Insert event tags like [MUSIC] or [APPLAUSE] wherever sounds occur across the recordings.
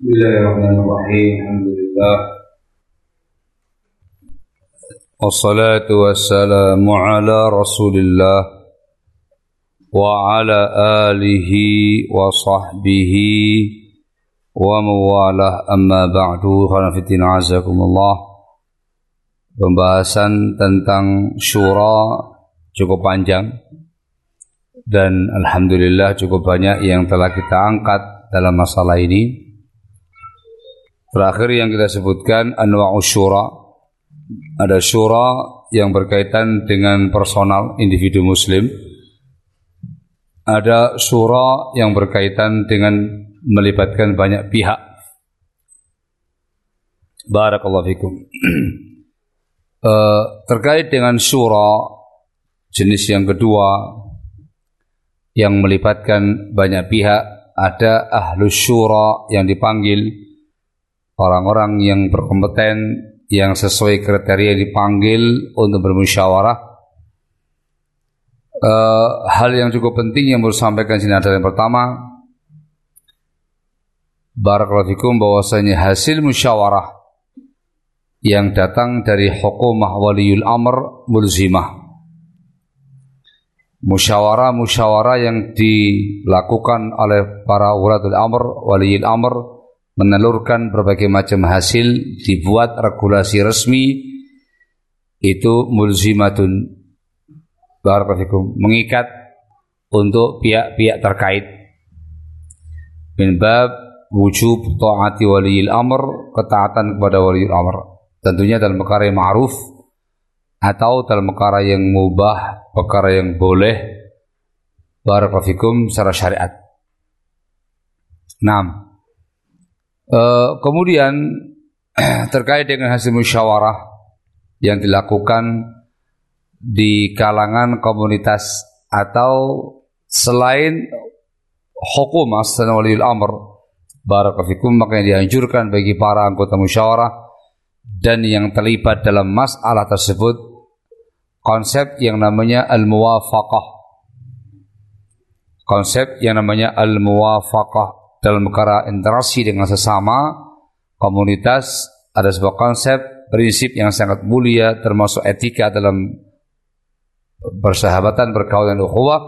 Bismillahirrahmanirrahim. Alhamdulillah. Wassalatu wassalamu ala Rasulillah wa ala alihi wa sahbihi wa mawalah amma ba'du khanafitin azakumullah pembahasan tentang syura cukup panjang dan alhamdulillah cukup banyak yang telah kita angkat dalam masalah ini Terakhir yang kita sebutkan anwa'u syura. Ada syura yang berkaitan dengan personal individu muslim. Ada syura yang berkaitan dengan melibatkan banyak pihak. Barakallahu fikum. uh, [CLEARS THROAT] terkait dengan syura jenis yang kedua yang melibatkan banyak pihak ada ahlu syura yang dipanggil orang-orang yang berkompeten yang sesuai kriteria dipanggil untuk bermusyawarah. Uh, hal yang cukup penting yang harus sampaikan sini adalah yang pertama, Barakallahu fikum bahwasanya hasil musyawarah yang datang dari hukumah waliul amr mulzimah. Musyawarah-musyawarah yang dilakukan oleh para ulatul amr, waliul amr menelurkan berbagai macam hasil dibuat regulasi resmi itu mulzimatun. Barakallahu mengikat untuk pihak-pihak terkait. Min bab wujub taati waliil amr ketaatan kepada waliil amr. Tentunya dalam perkara yang ma'ruf atau dalam perkara yang mubah perkara yang boleh. Barakallahu secara syariat. 6 Uh, kemudian [CLEARS THROAT] terkait dengan hasil musyawarah yang dilakukan di kalangan komunitas atau selain hukum asal waliul amr barakafikum maka yang dianjurkan bagi para anggota musyawarah dan yang terlibat dalam masalah tersebut konsep yang namanya al-muwafaqah. Konsep yang namanya al-muwafaqah dalam perkara interaksi dengan sesama komunitas ada sebuah konsep prinsip yang sangat mulia termasuk etika dalam persahabatan berkawan dan ukhuwah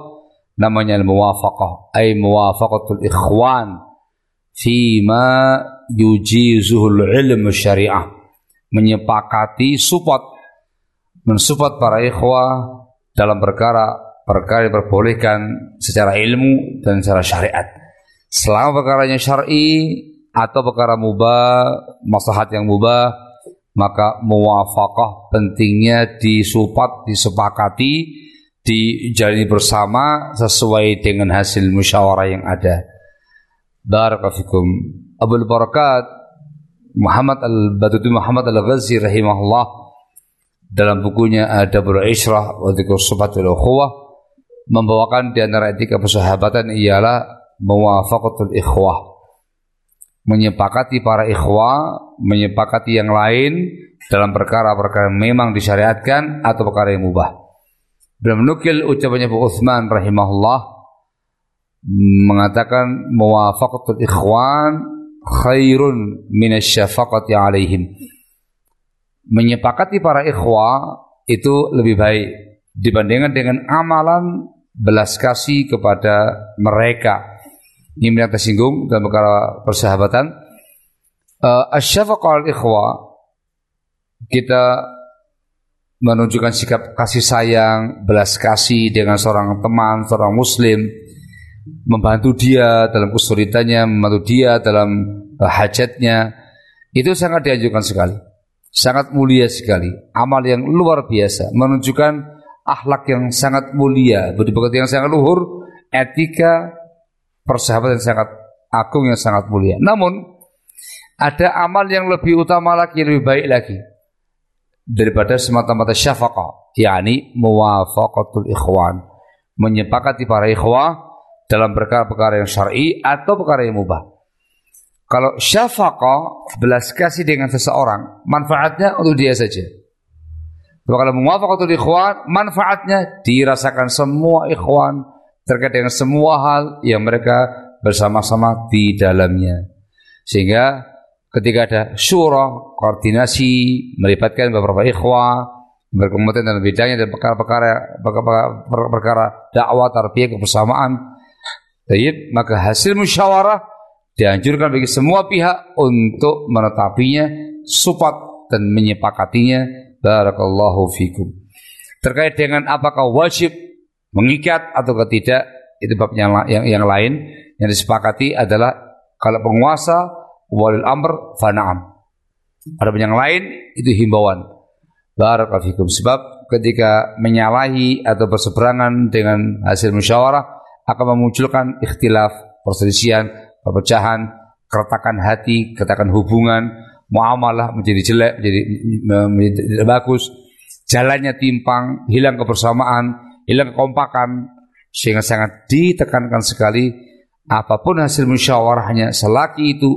namanya al-muwafaqah. Ay muwafaqatul ikhwan fima yujizuhul ilmu syariah. Menyepakati support mensupport para ikhwah dalam perkara perkara yang diperbolehkan secara ilmu dan secara syariat selama perkaranya syar'i atau perkara mubah, maslahat yang mubah, maka muwafaqah pentingnya disupport, disepakati, dijalani bersama sesuai dengan hasil musyawarah yang ada. Barakallahu Abdul Barakat Muhammad Al-Badudu Muhammad Al-Ghazi rahimahullah dalam bukunya Adabul Ishrah wa Dzikr Subatul Ukhuwah membawakan di antara etika persahabatan ialah muwafaqatul ikhwah. Menyepakati para ikhwah menyepakati yang lain dalam perkara-perkara memang disyariatkan atau perkara yang mubah. Dalam menukil ucapannya Abu Utsman rahimahullah mengatakan muwafaqatul ikhwan khairun minasyafaqati alaihim. Menyepakati para ikhwah itu lebih baik dibandingkan dengan amalan belas kasih kepada mereka ini yang tersinggung dalam perkara persahabatan. Uh, Asyafaqah al-ikhwa kita menunjukkan sikap kasih sayang, belas kasih dengan seorang teman, seorang muslim, membantu dia dalam kesulitannya, membantu dia dalam uh, hajatnya, itu sangat dianjurkan sekali. Sangat mulia sekali. Amal yang luar biasa. Menunjukkan akhlak yang sangat mulia. Budi yang sangat luhur. Etika persahabatan yang sangat agung yang sangat mulia. Namun ada amal yang lebih utama lagi, lebih baik lagi daripada semata-mata syafaqah, yakni muwafaqatul ikhwan, menyepakati para ikhwah dalam perkara-perkara yang syar'i atau perkara yang mubah. Kalau syafaqah belas kasih dengan seseorang, manfaatnya untuk dia saja. Kalau muwafaqatul ikhwan, manfaatnya dirasakan semua ikhwan terkait dengan semua hal yang mereka bersama-sama di dalamnya. Sehingga ketika ada syura, koordinasi, melibatkan beberapa ikhwah, berkompeten dalam bidangnya dan perkara-perkara perkara dakwah, tarbiyah, kebersamaan. Jadi, maka hasil musyawarah dianjurkan bagi semua pihak untuk menetapinya, support dan menyepakatinya. Barakallahu fikum. Terkait dengan apakah wajib mengikat atau tidak, itu bab yang, yang, lain yang disepakati adalah kalau penguasa walil amr fana'am. Ada yang lain itu himbauan. Barakallahu fikum. Sebab ketika menyalahi atau berseberangan dengan hasil musyawarah akan memunculkan ikhtilaf, perselisihan, perpecahan, keretakan hati, keretakan hubungan, muamalah menjadi jelek, menjadi, menjadi tidak bagus, jalannya timpang, hilang kebersamaan, hilang kekompakan, sehingga sangat ditekankan sekali apa pun hasil musyawarahnya selagi itu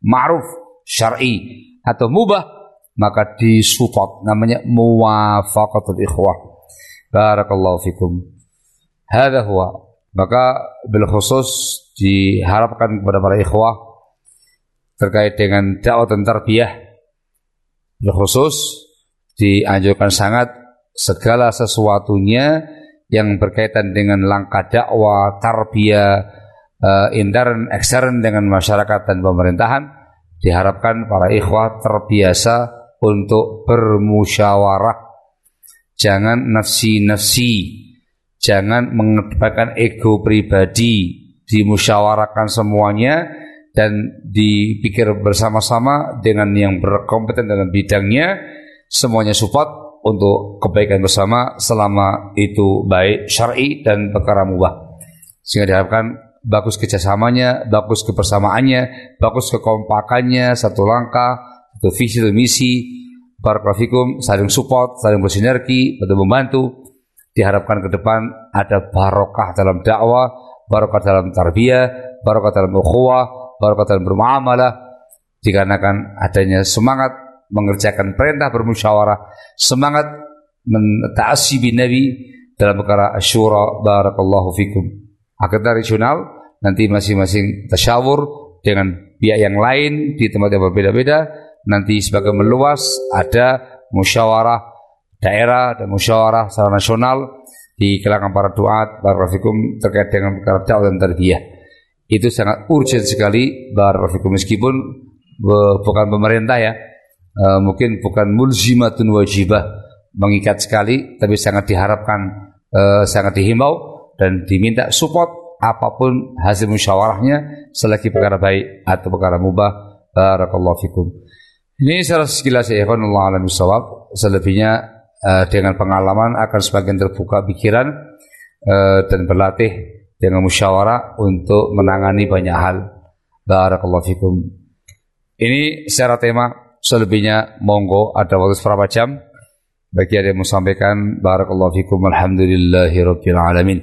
ma'ruf syar'i atau mubah maka disupport namanya muwafaqatul ikhwah. Barakallahu fikum. Hadha huwa. Maka bil khusus diharapkan kepada para ikhwah terkait dengan dakwah dan tarbiyah khusus dianjurkan sangat segala sesuatunya yang berkaitan dengan langkah dakwah, tarbiyah, uh, intern, ekstern dengan masyarakat dan pemerintahan diharapkan para ikhwah terbiasa untuk bermusyawarah. Jangan nafsi-nafsi, jangan mengedepankan ego pribadi, dimusyawarahkan semuanya dan dipikir bersama-sama dengan yang berkompeten dalam bidangnya semuanya support untuk kebaikan bersama selama itu baik syar'i dan perkara mubah. Sehingga diharapkan bagus kerjasamanya, bagus kebersamaannya, bagus kekompakannya, satu langkah, satu visi, satu misi, barakallahu saling support, saling bersinergi, betul membantu. Diharapkan ke depan ada barokah dalam dakwah, barokah dalam tarbiyah, barokah dalam ukhuwah, barokah dalam bermuamalah. Dikarenakan adanya semangat mengerjakan perintah bermusyawarah, semangat mentaati bin Nabi dalam perkara asyura barakallahu fikum. Akhirnya regional nanti masing-masing tasyawur dengan pihak yang lain di tempat yang berbeda-beda nanti sebagai meluas ada musyawarah daerah dan musyawarah secara nasional di kalangan para duat, barakallahu terkait dengan perkara dakwah dan tarbiyah. Itu sangat urgent sekali barakallahu meskipun bukan pemerintah ya. Uh, mungkin bukan mulzimatun wajibah mengikat sekali tapi sangat diharapkan uh, sangat dihimbau dan diminta support apa pun hasil musyawarahnya selagi perkara baik atau perkara mubah barakallahu fikum. Ini secara sekilas ya Allah alam selebihnya uh, dengan pengalaman akan semakin terbuka pikiran uh, dan berlatih dengan musyawarah untuk menangani banyak hal. Barakallahu fikum. Ini secara tema selebihnya monggo ada waktu berapa jam bagi ada yang mau sampaikan barakallahu fikum alhamdulillahi rabbil alamin.